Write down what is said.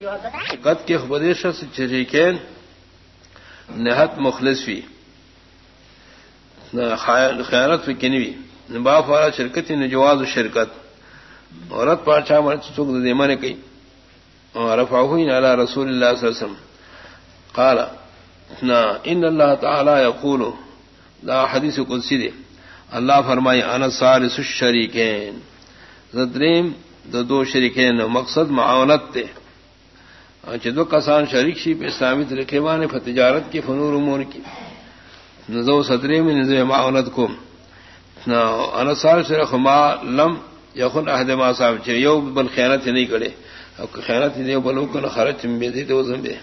قد کے خبدیش شریکین نہت مخلص بھی خیالت بھی کنوی باپ والا شرکت نجواز شرکت. عورت پاچا مرچ دیما نے کہی رفا ہوئی نالا رسول اللہ صلی اللہ علیہ وسلم. قال نا ان اللہ تعالی یقول لا حدیث قدسی دے اللہ فرمائی انا سالس الشریکین. زدریم دو دو شریکین مقصد معاونت تے ہاں، چدو کسان شریک شی پہ اسلامی طریقے وانے تجارت کی فنور امور کی۔ نزو صدرے میں نظو معاونت کو۔ انصار شرخ ما لم یخن عہد ما صاحب چھے یو بل خیانت نہیں کرے۔ خیانت نہیں بلو کن خرچ میں دے تو زمبے